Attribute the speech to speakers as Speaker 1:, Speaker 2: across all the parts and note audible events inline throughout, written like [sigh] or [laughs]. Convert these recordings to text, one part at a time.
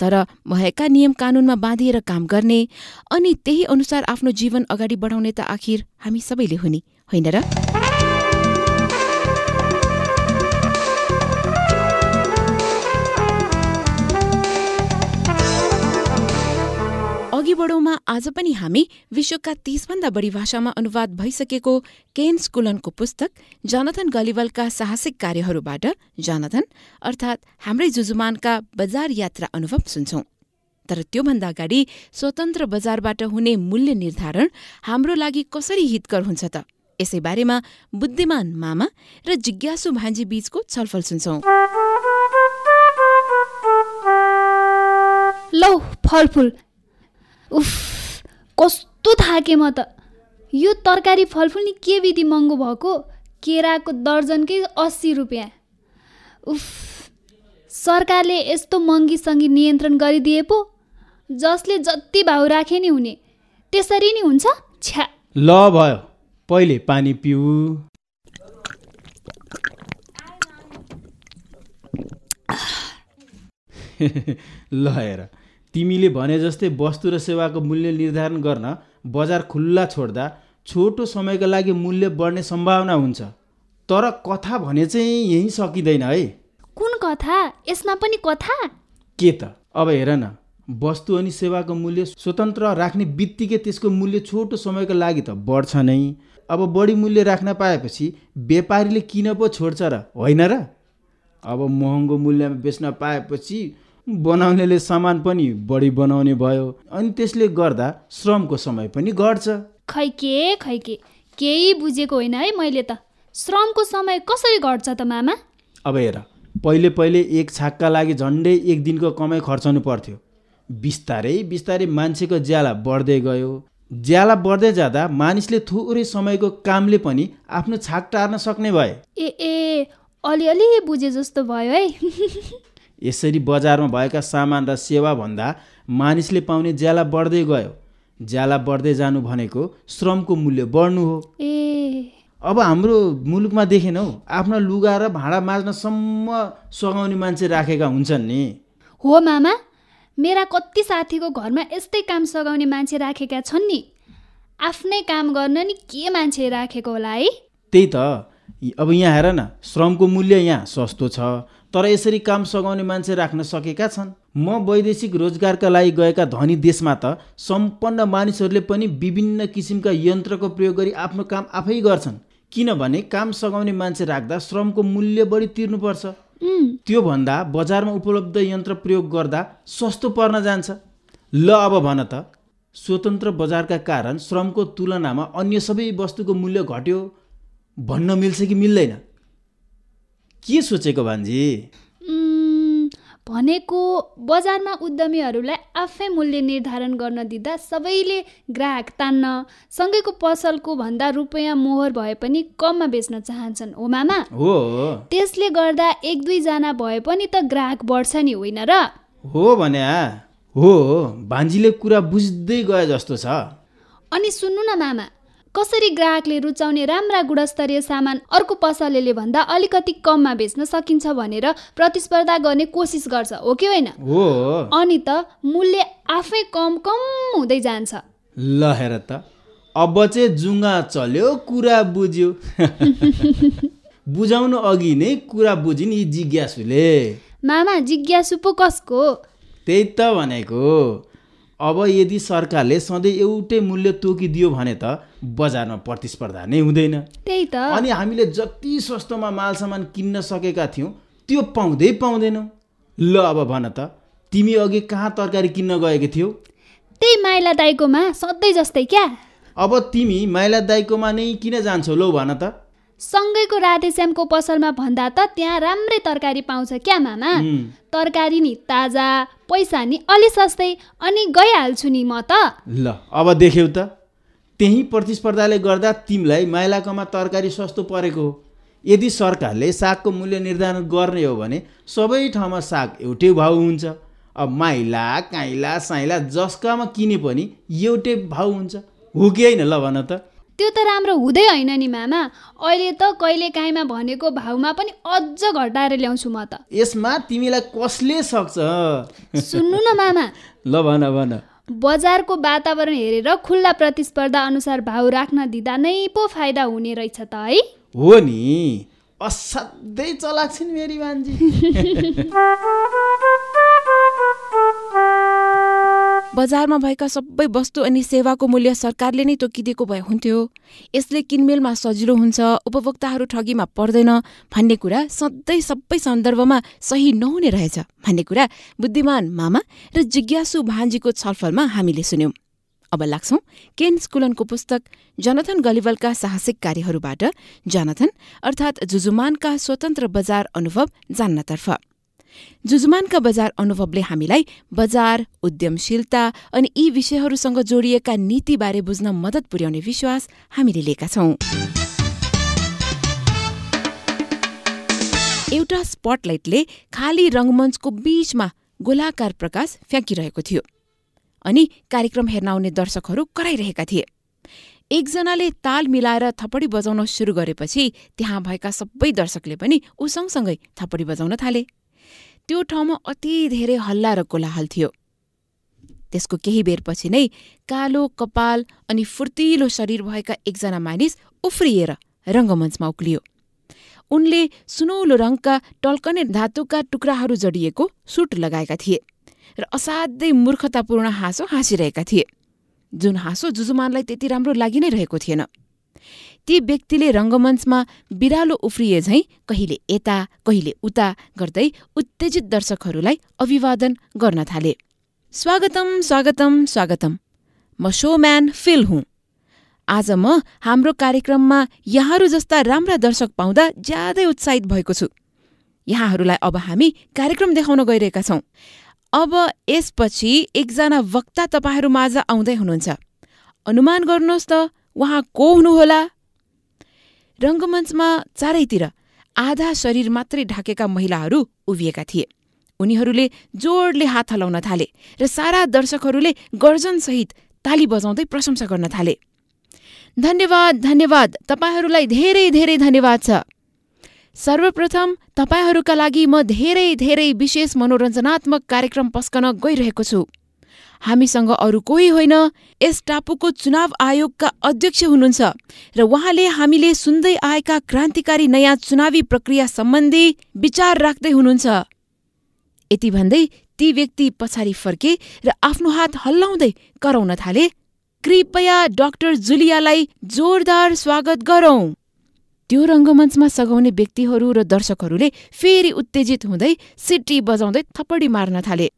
Speaker 1: तर भएका नियम कानूनमा बाँधिएर काम गर्ने अनि त्यही अनुसार आफ्नो जीवन अगाडि बढाउने त आखिर हामी सबैले हुने होइन र? बढौँमा आज पनि हामी विश्वका तीसभन्दा बढी भाषामा अनुवाद भइसकेको केन स्कुलनको पुस्तक जनथन गलिवलका साहसिक कार्यहरूबाट जनथन अर्थात् हाम्रै जुजुमानका बजार यात्रा अनुभव सुन्छौं। तर त्योभन्दा अगाडि स्वतन्त्र बजारबाट हुने मूल्य निर्धारण हाम्रो लागि कसरी हितकर हुन्छ त? यसै बारेमा बुद्धिमान मामा र जिज्ञासु भान्जी बीचको छलफल सुन्छौं।
Speaker 2: लौ फलफुल। उफ कस्तो थाके म त। यो तरकारी फलफुल नि के विधि महँगो भएको? केराको दर्जनकै अस्सी रुपियाँ। उफ सरकारले यस्तो महँगीसँगी नियन्त्रण गरिदिए पो जसले जति भाउ राखे नि हुने त्यसरी नि हुन्छ? छ्या।
Speaker 3: ल भयो पहिले पानी पिउ [laughs] ल हेर। तिमीले भने जस्तै वस्तु र सेवाको मूल्य निर्धारण गर्न बजार खुल्ला छोड्दा छोटो समयका लागि मूल्य बढ्ने सम्भावना हुन्छ। तर कथा भने चाहिँ यहीँ सकिँदैन है।
Speaker 2: कुन कथा? यसमा पनि कथा?
Speaker 3: के त? अब हेर न वस्तु अनि सेवाको मूल्य स्वतन्त्र राख्ने बित्तिकै त्यसको मूल्य छोटो समयको लागि त बढ्छ नै। अब बढी मूल्य राख्न पाएपछि व्यापारीले किन पो छोड्छ र? होइन र? अब महँगो मूल्यमा बेच्न पाएपछि बनाउनेले सामान पनि बढी बनाउने भयो। अनि त्यसले गर्दा श्रमको समय पनि घट्छ।
Speaker 2: खै के खै के? केही बुझेको होइन है मैले त। श्रमको समय कसरी घट्छ त मामा?
Speaker 3: अब हेर पहिले पहिले एक छाकका लागि झन्डै एक दिनको कमाइ खर्चाउनु पर्थ्यो। बिस्तारै बिस्तारै मान्छेको ज्याला बढ्दै गयो। ज्याला बढ्दै जाँदा मानिसले थोरै समयको कामले पनि आफ्नो छाक टार्न सक्ने भए।
Speaker 2: ए ए अलिअलि बुझे जस्तो भयो है। [laughs]
Speaker 3: यसरी बजारमा भएका सामान र सेवा भन्दा मानिसले पाउने ज्याला बढ्दै गयो। ज्याला बढ्दै जानु भनेको श्रमको मूल्य बढ्नु हो।
Speaker 2: ए।
Speaker 3: अब हाम्रो मुलुकमा देखेनौ आफ्ना लुगा र भाँडा माझ्नसम्म सघाउने मान्छे राखेका हुन्छन् नि।
Speaker 2: हो मामा मेरा कति साथीको घरमा यस्तै काम सघाउने मान्छे राखेका छन् नि। आफ्नै काम गर्न नि के मान्छे राखेको होला है?
Speaker 3: त्यही त अब यहाँ हेर न श्रमको मूल्य यहाँ सस्तो छ। तर यसरी काम सघाउने मान्छे राख्न सकेका छन्। म वैदेशिक रोजगारका लागि गएका धनी देशमा त सम्पन्न मानिसहरूले पनि विभिन्न किसिमका यन्त्रको प्रयोग गरी आफ्नो काम आफै गर्छन्। किनभने काम सघाउने मान्छे राख्दा श्रमको मूल्य बढी तिर्नुपर्छ। त्योभन्दा बजारमा उपलब्ध यन्त्र प्रयोग गर्दा सस्तो पर्न जान्छ। ल अब भन त स्वतन्त्र बजारका कारण श्रमको तुलनामा अन्य सबै वस्तुको मूल्य घट्यो। भन्न मिल्छ कि मिल्दैन? के सोचेको भान्जी?
Speaker 2: भनेको बजारमा उद्यमीहरूलाई आफै मूल्य निर्धारण गर्न दिँदा सबैले ग्राहक तान्न सँगैको पसलको भन्दा रुपियाँ मोहर भए पनि कममा बेच्न चाहन्छन्। हो मामा?
Speaker 3: हो।
Speaker 2: त्यसले गर्दा एक दुईजना भए पनि त ग्राहक बढ्छ नि होइन र?
Speaker 3: हो भने? हो भान्जीले कुरा बुझ्दै गए जस्तो छ।
Speaker 2: अनि सुन्नु न मामा। कसरी ग्राहकले रुचाउने राम्रा गुणस्तरीय सामान अर्को पसलेले भन्दा अलिकति कममा बेच्न सकिन्छ भनेर प्रतिस्पर्धा गर्ने कोसिस गर्छ हो कि होइन? अनि त मूल्य आफै कम कम हुँदै जान्छ।
Speaker 3: ल हेर त। अब चाहिँ जुङ्गा चल्यो कुरा बुझ्यो। [laughs] बुझाउनु अघि नै कुरा बुझिन् यी जिज्ञासुले।
Speaker 2: मामा जिज्ञासु पो कसको?
Speaker 3: त्यही त भनेको। अब यदि सरकारले सधैँ एउटै मूल्य तोकिदियो भने त बजारमा प्रतिस्पर्धा नै हुँदैन।
Speaker 2: त्यही त।
Speaker 3: अनि हामीले जति सस्तोमा माल सामान किन्न सकेका थियौँ त्यो पाउँदै पाउँदैनौँ। ल अब भन त तिमी अघि कहाँ तरकारी किन्न गएको थियौ?
Speaker 2: त्यही माइला दाईकोमा सधैँ जस्तै क्या?
Speaker 3: अब तिमी माइला दाईकोमा नै किन जान्छौ लौ भन त।
Speaker 2: सँगैको राधेश्यामको पसलमा भन्दा त त्यहाँ राम्रै तरकारी पाउँछ क्या मामा? तरकारी नि ताजा पैसा नि अलि सस्तै अनि गइहाल्छु नि म त।
Speaker 3: ल अब देख्यौ त। त्यही प्रतिस्पर्धाले गर्दा तिमीलाई माइलाकोमा तरकारी सस्तो परेको हो। यदि सरकारले सागको मूल्य निर्धारण गर्ने हो भने सबै ठाउँमा साग एउटै भाउ हुन्छ। अब माइला काइला साइला जसकामा किने पनि एउटै भाउ हुन्छ। हो कि होइन ल भन त।
Speaker 2: त्यो त राम्रो हुँदै होइन नि मामा। अहिले त कहिले काहीँमा भनेको भाउमा पनि अझ घटाएर ल्याउँछु म त।
Speaker 3: यसमा तिमीलाई कसले सक्छ?
Speaker 2: सुन्नु न मामा।
Speaker 3: ल भन भन।
Speaker 2: बजारको वातावरण हेरेर खुल्ला प्रतिस्पर्धा अनुसार भाउ राख्न दिँदा नै पो फाइदा हुने रहेछ त है।
Speaker 3: हो नि। असाध्यै चलाक छिन् मेरी भान्जी [laughs]
Speaker 1: बजारमा भएका सबै वस्तु अनि सेवाको मूल्य सरकारले नै तोकिदिएको भए हुन्थ्यो। यसले किनमेलमा सजिलो हुन्छ उपभोक्ताहरू ठगीमा पर्दैन भन्ने कुरा सधैँ सबै सन्दर्भमा सही नहुने रहेछ भन्ने कुरा बुद्धिमान मामा र जिज्ञासु भान्जीको छलफलमा हामीले सुन्यौं। अब लाग्छौं केन स्कुलनको पुस्तक जनथन गलिवलका साहसिक कार्यहरूबाट जनथन अर्थात् जुजुमानका स्वतन्त्र बजार अनुभव जान्नतर्फ। जुजुमानका बजार अनुभवले हामीलाई बजार उद्यमशीलता अनि यी विषयहरूसँग जोडिएका नीतिबारे बुझ्न मद्दत पुर्याउने विश्वास हामीले लिएका छौं। एउटा स्पटलाइटले खाली रङ्गमञ्चको बीचमा गोलाकार प्रकाश फ्याँकिरहेको थियो अनि कार्यक्रम हेर्न आउने दर्शकहरू कराइरहेका थिए। एकजनाले ताल मिलाएर थपडी बजाउन सुरु गरेपछि त्यहाँ भएका सबै दर्शकले पनि ऊ सँगसँगै थपडी बजाउन थाले। त्यो ठाउँमा अति धेरै हल्ला र कोलाहल थियो। त्यसको केही बेरपछि नै कालो कपाल अनि फुर्तिलो शरीर भएका एकजना मानिस उफ्रिएर रङ्गमञ्चमा उक्लियो। उनले सुनौलो रङका टल्कने धातुका टुक्राहरू जडिएको सुट लगाएका थिए र असाध्यै मूर्खतापूर्ण हाँसो हाँसिरहेका थिए। जुन हाँसो जुजुमानलाई त्यति राम्रो लागि नै रहेको थिएन। ती व्यक्तिले रङ्गमञ्चमा बिरालो उफ्रिए झैं कहिले यता कहिले उता गर्दै उत्तेजित दर्शकहरूलाई अभिवादन गर्न थाले। स्वागतम स्वागतम स्वागतम। म शोम्यान फिल हुँ। आज म हाम्रो कार्यक्रममा यहाँहरू जस्ता राम्रा दर्शक पाउँदा ज्यादै उत्साहित भएको छु। यहाँहरूलाई अब हामी कार्यक्रम देखाउन गइरहेका छौं। अब यसपछि एकजना वक्ता तपाईँहरूमाझ आउँदै हुनुहुन्छ। अनुमान गर्नुहोस् त उहाँ को हुनुहोला रङ्गमञ्चमा चारैतिर आधा शरीर मात्रै ढाकेका महिलाहरू उभिएका थिए। उनीहरूले जोडले हात हलाउन थाले र सारा दर्शकहरूले गर्जनसहित ताली बजाउँदै प्रशंसा गर्न थाले। धन्यवाद धन्यवाद तपाईँहरूलाई धेरै धेरै धन्यवाद छ। सर्वप्रथम तपाईँहरूका लागि म धेरै धेरै विशेष मनोरञ्जनात्मक कार्यक्रम पस्कन गइरहेको छु। हामीसँग अरू कोही होइन। यस टापुको चुनाव आयोगका अध्यक्ष हुनुहुन्छ र उहाँले हामीले सुन्दै आएका क्रान्तिकारी नयाँ चुनावी प्रक्रिया सम्बन्धी विचार राख्दै हुनुहुन्छ। यति भन्दै ती व्यक्ति पछाडि फर्के र आफ्नो हात हल्लाउँदै कराउन थाले। कृपया डाक्टर जुलियालाई जोरदार स्वागत गरौं। त्यो रङ्गमञ्चमा सघाउने व्यक्तिहरू र दर्शकहरूले फेरि उत्तेजित हुँदै सिटी बजाउँदै थपडी मार्न थाले।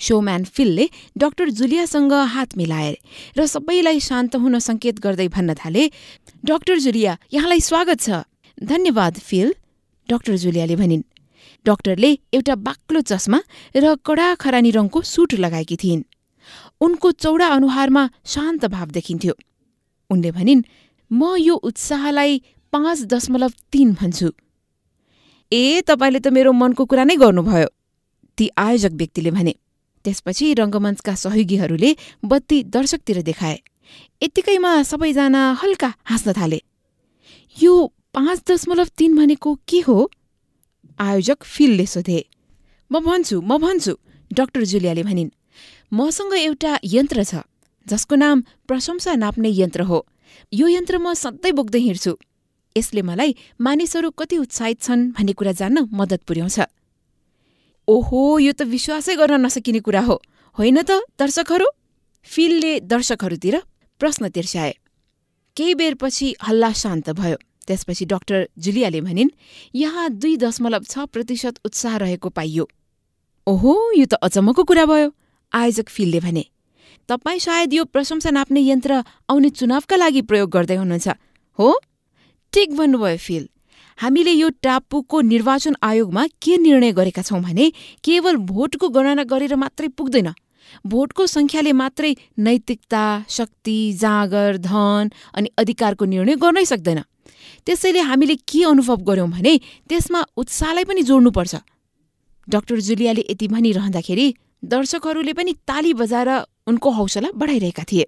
Speaker 1: शोम्यान फिलले डाक्टर जुलियासँग हात मिलाए र सबैलाई शान्त हुन सङ्केत गर्दै भन्न थाले डाक्टर जुलिया यहाँलाई स्वागत छ। धन्यवाद फिल डाक्टर जुलियाले भनिन्। डाक्टरले एउटा बाक्लो चस्मा र कडा खरानी रङको सुट लगाएकी थिइन्। उनको चौडा अनुहारमा शान्त भाव देखिन्थ्यो। उनले भनिन् म यो उत्साहलाई पाँच दशमलव तीन भन्छु। ए तपाईँले त मेरो मनको कुरा नै गर्नुभयो ती आयोजक व्यक्तिले भने। त्यसपछि रङ्गमञ्चका सहयोगीहरूले बत्ती दर्शकतिर देखाए। यत्तिकैमा सबैजना हल्का हाँस्न थाले। यो पाँच दशमलव तीन भनेको के हो? आयोजक फिलले सोधे। म भन्छु म भन्छु डाक्टर जुलियाले भनिन्। मसँग एउटा यन्त्र छ जसको नाम प्रशंसा नाप्ने यन्त्र हो। यो यन्त्र म सधैँ बोक्दै हिँड्छु। यसले मलाई मानिसहरू कति उत्साहित छन् भन्ने कुरा जान्न मद्दत पुर्याउँछ। ओहो यो त विश्वासै गर्न नसकिने कुरा हो। होइन त दर्शकहरू? फिलले दर्शकहरूतिर प्रश्न तिर्स्याए। केही बेरपछि हल्ला शान्त भयो। त्यसपछि डाक्टर जुलियाले भनिन् यहाँ दुई दशमलव छ प्रतिशत उत्साह रहेको पाइयो। ओहो यो त अचम्मको कुरा भयो आयोजक फिलले भने। तपाईँ सायद यो प्रशंसा नाप्ने यन्त्र आउने चुनावका लागि प्रयोग गर्दै हुनुहुन्छ। हो? ठिक भन्नुभयो फिल हामीले यो टापुको निर्वाचन आयोगमा के निर्णय गरेका छौँ भने केवल भोटको गणना गरेर मात्रै पुग्दैन। भोटको सङ्ख्याले मात्रै नैतिकता शक्ति जाँगर धन अनि अधिकारको निर्णय गर्नै सक्दैन। त्यसैले हामीले के अनुभव गर्यौँ भने त्यसमा उत्साहलाई पनि जोड्नुपर्छ। डाक्टर जुलियाले यति भनिरहँदाखेरि दर्शकहरूले पनि ताली बजाएर उनको हौसला बढाइरहेका थिए।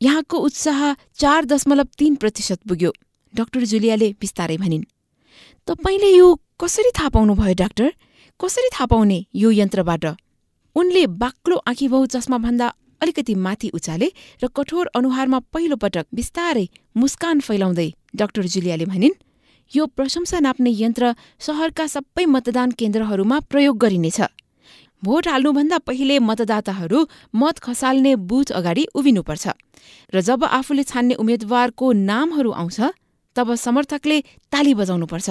Speaker 1: यहाँको उत्साह चार दशमलव तीन प्रतिशत पुग्यो डाक्टर जुलियाले बिस्तारै भनिन्। तपाईँले यो कसरी थाहा पाउनुभयो डाक्टर? कसरी थाहा पाउने यो यन्त्रबाट? उनले बाक्लो आँखीबाउ चस्माभन्दा अलिकति माथि उचाले र कठोर अनुहारमा पहिलो पटक बिस्तारै मुस्कान फैलाउँदै डाक्टर जुलियाले भनिन् यो प्रशंसा नाप्ने यन्त्र सहरका सबै मतदान केन्द्रहरूमा प्रयोग गरिनेछ। भोट हाल्नुभन्दा पहिले मतदाताहरू मत खसाल्ने बुथ अगाडि उभिनुपर्छ र जब आफूले छान्ने उम्मेद्वारको नामहरू आउँछ तब समर्थकले ताली बजाउनुपर्छ।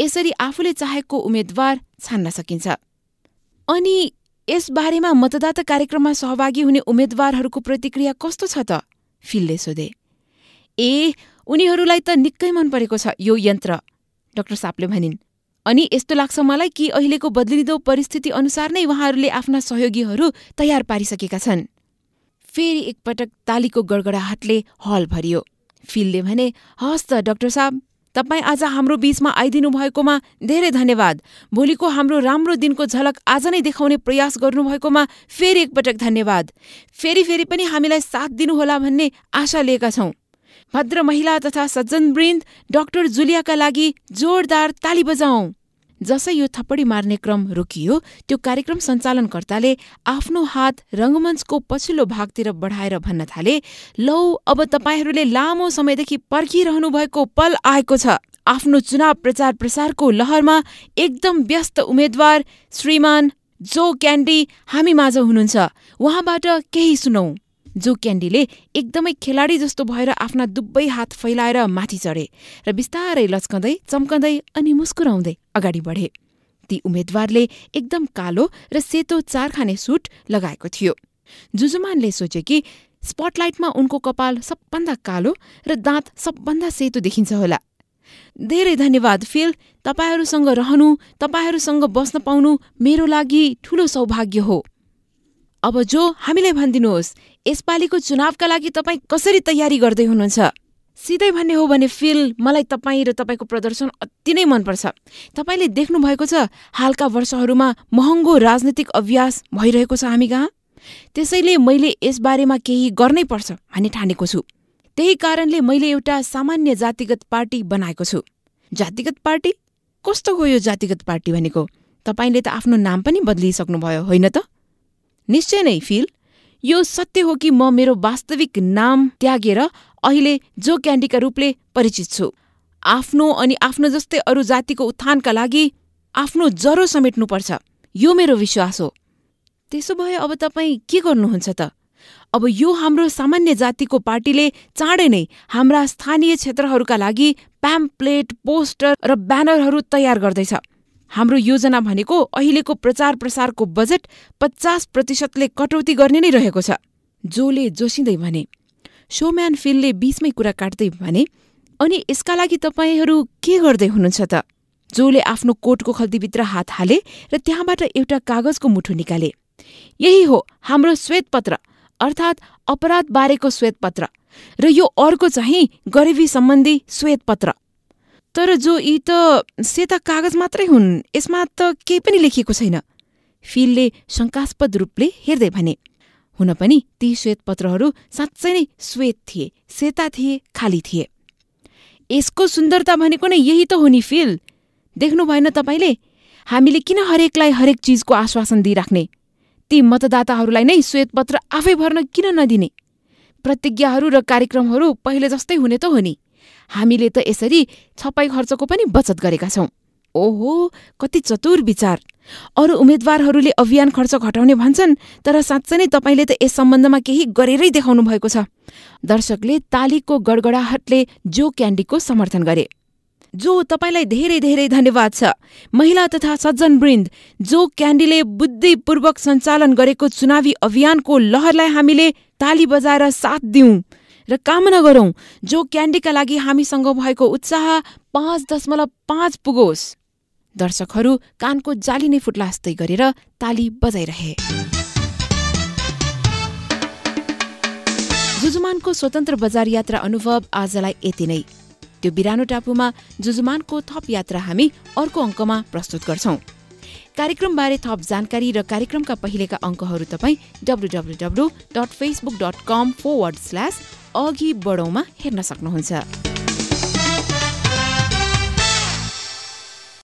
Speaker 1: यसरी आफूले चाहेको उम्मेद्वार छान्न सकिन्छ। अनि यसबारेमा मतदाता कार्यक्रममा सहभागी हुने उम्मेद्वारहरूको प्रतिक्रिया कस्तो छ त? फिलले सोधे। ए उनीहरूलाई त निकै मन परेको छ यो यन्त्र डाक्टर सापले भनिन्। अनि यस्तो लाग्छ मलाई कि अहिलेको बदलिँदो परिस्थिति अनुसार नै उहाँहरूले आफ्ना सहयोगीहरू तयार पारिसकेका छन्। फेरि एकपटक तालीको गडगडाहटले हल भरियो। फिलले भने हस् त डाक्टर साहब। तपाईँ आज हाम्रो बीचमा आइदिनु भएकोमा धेरै धन्यवाद। भोलिको हाम्रो राम्रो दिनको झलक आज नै देखाउने प्रयास गर्नुभएकोमा फेरि एकपटक धन्यवाद। फेरि फेरि पनि हामीलाई साथ दिनुहोला भन्ने आशा लिएका छौँ। भद्र महिला तथा सज्जनवृन्द डाक्टर जुलियाका लागि जोरदार ताली बजाउँ। जसै यो थप्पडी मार्ने क्रम रोकियो त्यो कार्यक्रम सञ्चालनकर्ताले आफ्नो हात रङ्गमञ्चको पछिल्लो भागतिर बढाएर भन्न थाले लौ अब तपाईँहरूले लामो समयदेखि पर्खिरहनु भएको पल आएको छ। आफ्नो चुनाव प्रचार प्रसारको लहरमा एकदम व्यस्त उम्मेद्वार श्रीमान जो क्यान्डी हामी माझ हुनुहुन्छ। उहाँबाट केही सुनौ। जो क्यान्डीले एकदमै खेलाडी जस्तो भएर आफ्ना दुब्बै हात फैलाएर माथि चढे र बिस्तारै लच्कँदै चम्कँदै अनि मुस्कुराउँदै अगाडि बढे। ती उम्मेद्वारले एकदम कालो र सेतो चारखाने सुट लगाएको थियो। जुजुमानले सोचे कि स्पटलाइटमा उनको कपाल सबभन्दा कालो र दाँत सबभन्दा सेतो देखिन्छ होला। धेरै धन्यवाद फिल। तपाईँहरूसँग रहनु तपाईँहरूसँग बस्न पाउनु मेरो लागि ठूलो सौभाग्य हो। अब जो हामीलाई भनिदिनुहोस् यसपालिको चुनावका लागि तपाईँ कसरी तयारी गर्दै हुनुहुन्छ? सिधै भन्ने हो भने फिल मलाई तपाईँ र तपाईँको प्रदर्शन अति नै मनपर्छ। तपाईँले देख्नुभएको छ हालका वर्षहरूमा महँगो राजनीतिक अभ्यास भइरहेको छ हामी कहाँ? त्यसैले मैले यसबारेमा केही गर्नै पर्छ भन्ने ठानेको छु। त्यही कारणले मैले एउटा सामान्य जातिगत पार्टी बनाएको छु। जातिगत पार्टी? कस्तो हो यो जातिगत पार्टी भनेको? तपाईँले त आफ्नो नाम पनि बदलिसक्नुभयो होइन त? निश्चय नै फिल। यो सत्य हो कि म मेरो वास्तविक नाम त्यागेर अहिले जो क्यान्डीका रूपले परिचित छु। आफ्नो अनि आफ्नो जस्तै अरू जातिको उत्थानका लागि आफ्नो जरो समेट्नुपर्छ। यो मेरो विश्वास हो। त्यसो भए अब तपाईँ के गर्नुहुन्छ त? अब यो हाम्रो सामान्य जातिको पार्टीले चाँडै नै हाम्रा स्थानीय क्षेत्रहरूका लागि प्याम्प्लेट पोस्टर र ब्यानरहरू तयार गर्दैछ। हाम्रो योजना भनेको अहिलेको प्रचार प्रसारको बजेट पचास प्रतिशतले कटौती गर्ने नै रहेको छ। जोले जोसिँदै भने सोम्यान फिलले बीचमै कुरा काट्दै भने अनि यसका लागि तपाईँहरू के गर्दै हुनुहुन्छ त? जोले आफ्नो कोटको खल्तीभित्र हात हाले र त्यहाँबाट एउटा कागजको मुठो निकाले। यही हो हाम्रो श्वेतपत्र अर्थात् अपराध बारेको श्वेतपत्र र यो अर्को चाहिँ गरिबी सम्बन्धी श्वेतपत्र। तर जो यी त सेता कागज मात्रै हुन् यसमा त केही पनि लेखिएको छैन। फिलले शङ्कास्पद रूपले हेर्दै भने हुन पनि ती श्वेतपत्रहरू साँच्चै नै श्वेत थिए सेता थिए खाली थिए। यसको सुन्दरता भनेको नै यही त हो नि फिल। देख्नु भएन तपाईँले? हामीले किन हरेकलाई हरेक चिजको आश्वासन दिइराख्ने? ती मतदाताहरूलाई नै श्वेतपत्र आफै भर्न किन नदिने? प्रतिज्ञाहरू र कार्यक्रमहरू पहिले जस्तै हुने त हो नि। हामीले त यसरी छपाई खर्चको पनि बचत गरेका छौँ। ओहो कति चतुर विचार। अरू उम्मेद्वारहरूले अभियान खर्च घटाउने भन्छन् तर साँच्चै नै तपाईँले त यस सम्बन्धमा केही गरेरै देखाउनु भएको छ। दर्शकले तालीको गडगडाहटले जो क्यान्डीको समर्थन गरे। जो तपाईँलाई धेरै धेरै धन्यवाद छ। महिला तथा सज्जनवृन्द जो क्यान्डीले बुद्धिपूर्वक सञ्चालन गरेको चुनावी अभियानको लहरलाई हामीले ताली बजाएर साथ दिउँ र कामना गरौँ जो क्यान्डीका लागि हामीसँग भएको उत्साह पाँच दशमलव पाँच पुगोस्। दर्शकहरू कानको जाली नै फुट्ला जस्तै गरेर ताली बजाइरहे। जुजुमानको स्वतन्त्र बजार यात्रा अनुभव आजलाई यति नै। त्यो बिरानो टापुमा जुजुमानको थप यात्रा हामी अर्को अङ्कमा प्रस्तुत गर्छौं। कार्यक्रमबारे थप जानकारी र कार्यक्रमका पहिलेका अङ्कहरू तपाईँ W dot Facebook dot com slash अघि बढौँमा हेर्न सक्नुहुन्छ।